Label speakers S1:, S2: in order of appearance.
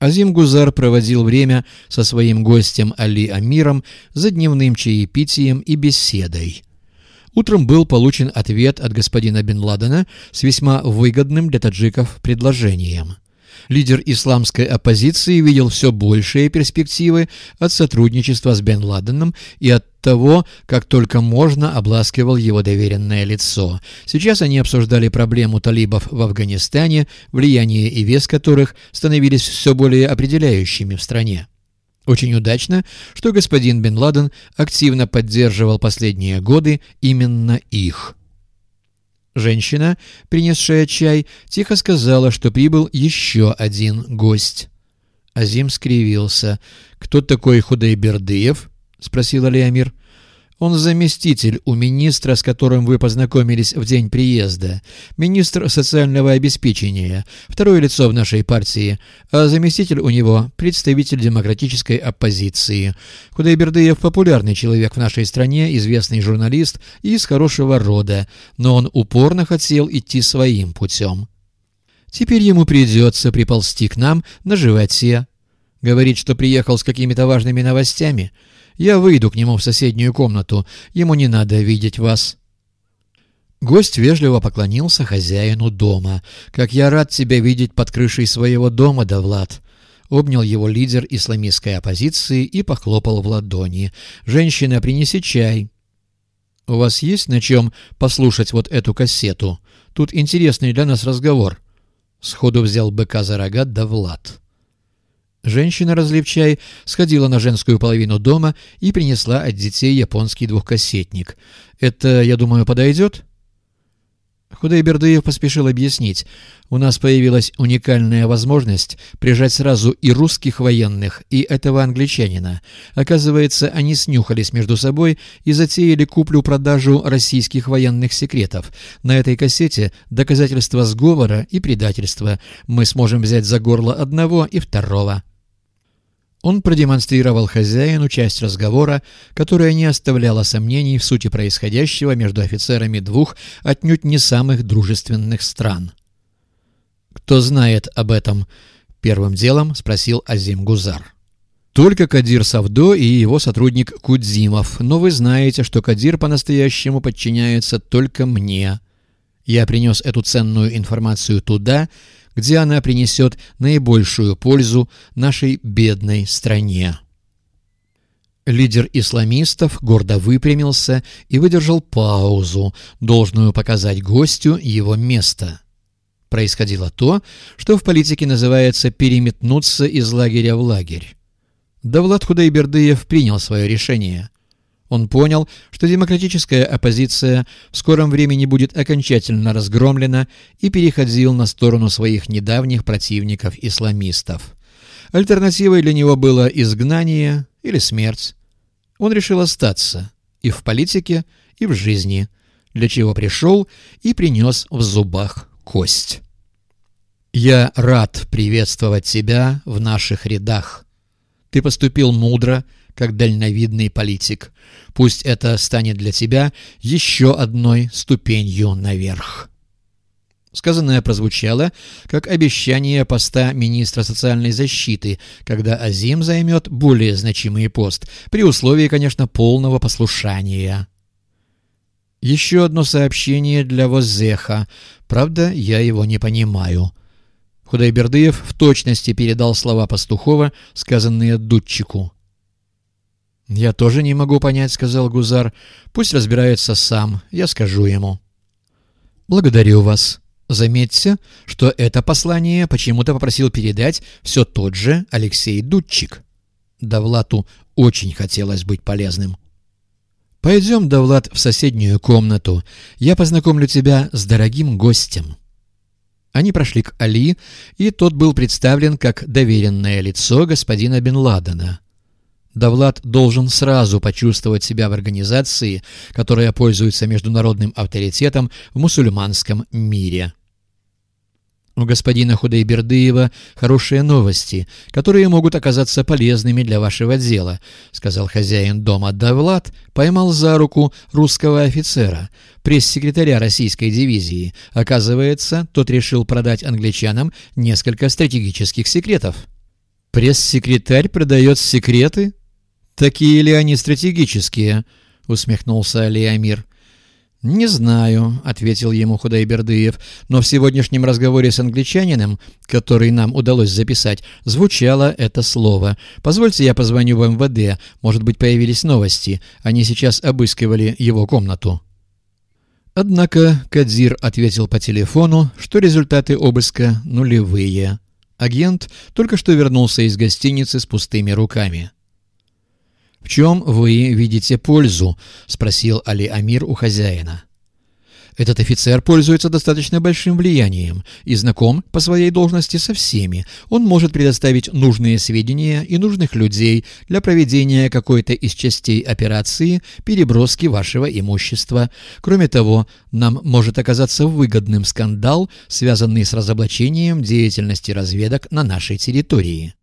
S1: Азим Гузар проводил время со своим гостем Али Амиром за дневным чаепитием и беседой. Утром был получен ответ от господина Бен Ладена с весьма выгодным для таджиков предложением. Лидер исламской оппозиции видел все большие перспективы от сотрудничества с Бен Ладеном и от того, как только можно обласкивал его доверенное лицо. Сейчас они обсуждали проблему талибов в Афганистане, влияние и вес которых становились все более определяющими в стране. Очень удачно, что господин Бен Ладен активно поддерживал последние годы именно их. Женщина, принесшая чай, тихо сказала, что прибыл еще один гость. Азим скривился. «Кто такой Худайбердыев?» — спросил Алиамир. «Он заместитель у министра, с которым вы познакомились в день приезда. Министр социального обеспечения, второе лицо в нашей партии, а заместитель у него — представитель демократической оппозиции. Худайбердыев — популярный человек в нашей стране, известный журналист и из хорошего рода, но он упорно хотел идти своим путем. Теперь ему придется приползти к нам на животе. Говорит, что приехал с какими-то важными новостями — я выйду к нему в соседнюю комнату. Ему не надо видеть вас». Гость вежливо поклонился хозяину дома. «Как я рад тебя видеть под крышей своего дома, Давлад!» Обнял его лидер исламистской оппозиции и похлопал в ладони. «Женщина, принеси чай». «У вас есть на чем послушать вот эту кассету? Тут интересный для нас разговор». Сходу взял быка за рога Давлад. Женщина, разлив чай, сходила на женскую половину дома и принесла от детей японский двухкассетник. «Это, я думаю, подойдет?» Худайбердыев поспешил объяснить. «У нас появилась уникальная возможность прижать сразу и русских военных, и этого англичанина. Оказывается, они снюхались между собой и затеяли куплю-продажу российских военных секретов. На этой кассете доказательства сговора и предательства. Мы сможем взять за горло одного и второго». Он продемонстрировал хозяину часть разговора, которая не оставляла сомнений в сути происходящего между офицерами двух отнюдь не самых дружественных стран. «Кто знает об этом?» — первым делом спросил Азим Гузар. «Только Кадир Савдо и его сотрудник Кудзимов, но вы знаете, что Кадир по-настоящему подчиняется только мне. Я принес эту ценную информацию туда, где она принесет наибольшую пользу нашей бедной стране. Лидер исламистов гордо выпрямился и выдержал паузу, должную показать гостю его место. Происходило то, что в политике называется «переметнуться из лагеря в лагерь». Давлад Худайбердыев принял свое решение – он понял, что демократическая оппозиция в скором времени будет окончательно разгромлена и переходил на сторону своих недавних противников-исламистов. Альтернативой для него было изгнание или смерть. Он решил остаться и в политике, и в жизни, для чего пришел и принес в зубах кость. «Я рад приветствовать тебя в наших рядах. Ты поступил мудро, как дальновидный политик. Пусть это станет для тебя еще одной ступенью наверх. Сказанное прозвучало как обещание поста министра социальной защиты, когда Азим займет более значимый пост, при условии, конечно, полного послушания. Еще одно сообщение для Возеха. Правда, я его не понимаю. Худайбердыев в точности передал слова Пастухова, сказанные Дудчику. «Я тоже не могу понять», — сказал Гузар. «Пусть разбирается сам, я скажу ему». «Благодарю вас. Заметьте, что это послание почему-то попросил передать все тот же Алексей Дудчик. Давлату очень хотелось быть полезным». «Пойдем, Давлат, в соседнюю комнату. Я познакомлю тебя с дорогим гостем». Они прошли к Али, и тот был представлен как доверенное лицо господина Бен Ладена. Давлад должен сразу почувствовать себя в организации, которая пользуется международным авторитетом в мусульманском мире. У господина Худайбердыева хорошие новости, которые могут оказаться полезными для вашего дела, сказал хозяин дома Давлад, поймал за руку русского офицера, пресс-секретаря российской дивизии. Оказывается, тот решил продать англичанам несколько стратегических секретов. «Пресс-секретарь продает секреты? Такие ли они стратегические?» — усмехнулся Алиамир. «Не знаю», — ответил ему Худайбердыев, «но в сегодняшнем разговоре с англичанином, который нам удалось записать, звучало это слово. Позвольте я позвоню в МВД, может быть, появились новости. Они сейчас обыскивали его комнату». Однако Кадзир ответил по телефону, что результаты обыска нулевые. Агент только что вернулся из гостиницы с пустыми руками. «В чем вы видите пользу?» — спросил Али Амир у хозяина. Этот офицер пользуется достаточно большим влиянием и знаком по своей должности со всеми. Он может предоставить нужные сведения и нужных людей для проведения какой-то из частей операции переброски вашего имущества. Кроме того, нам может оказаться выгодным скандал, связанный с разоблачением деятельности разведок на нашей территории.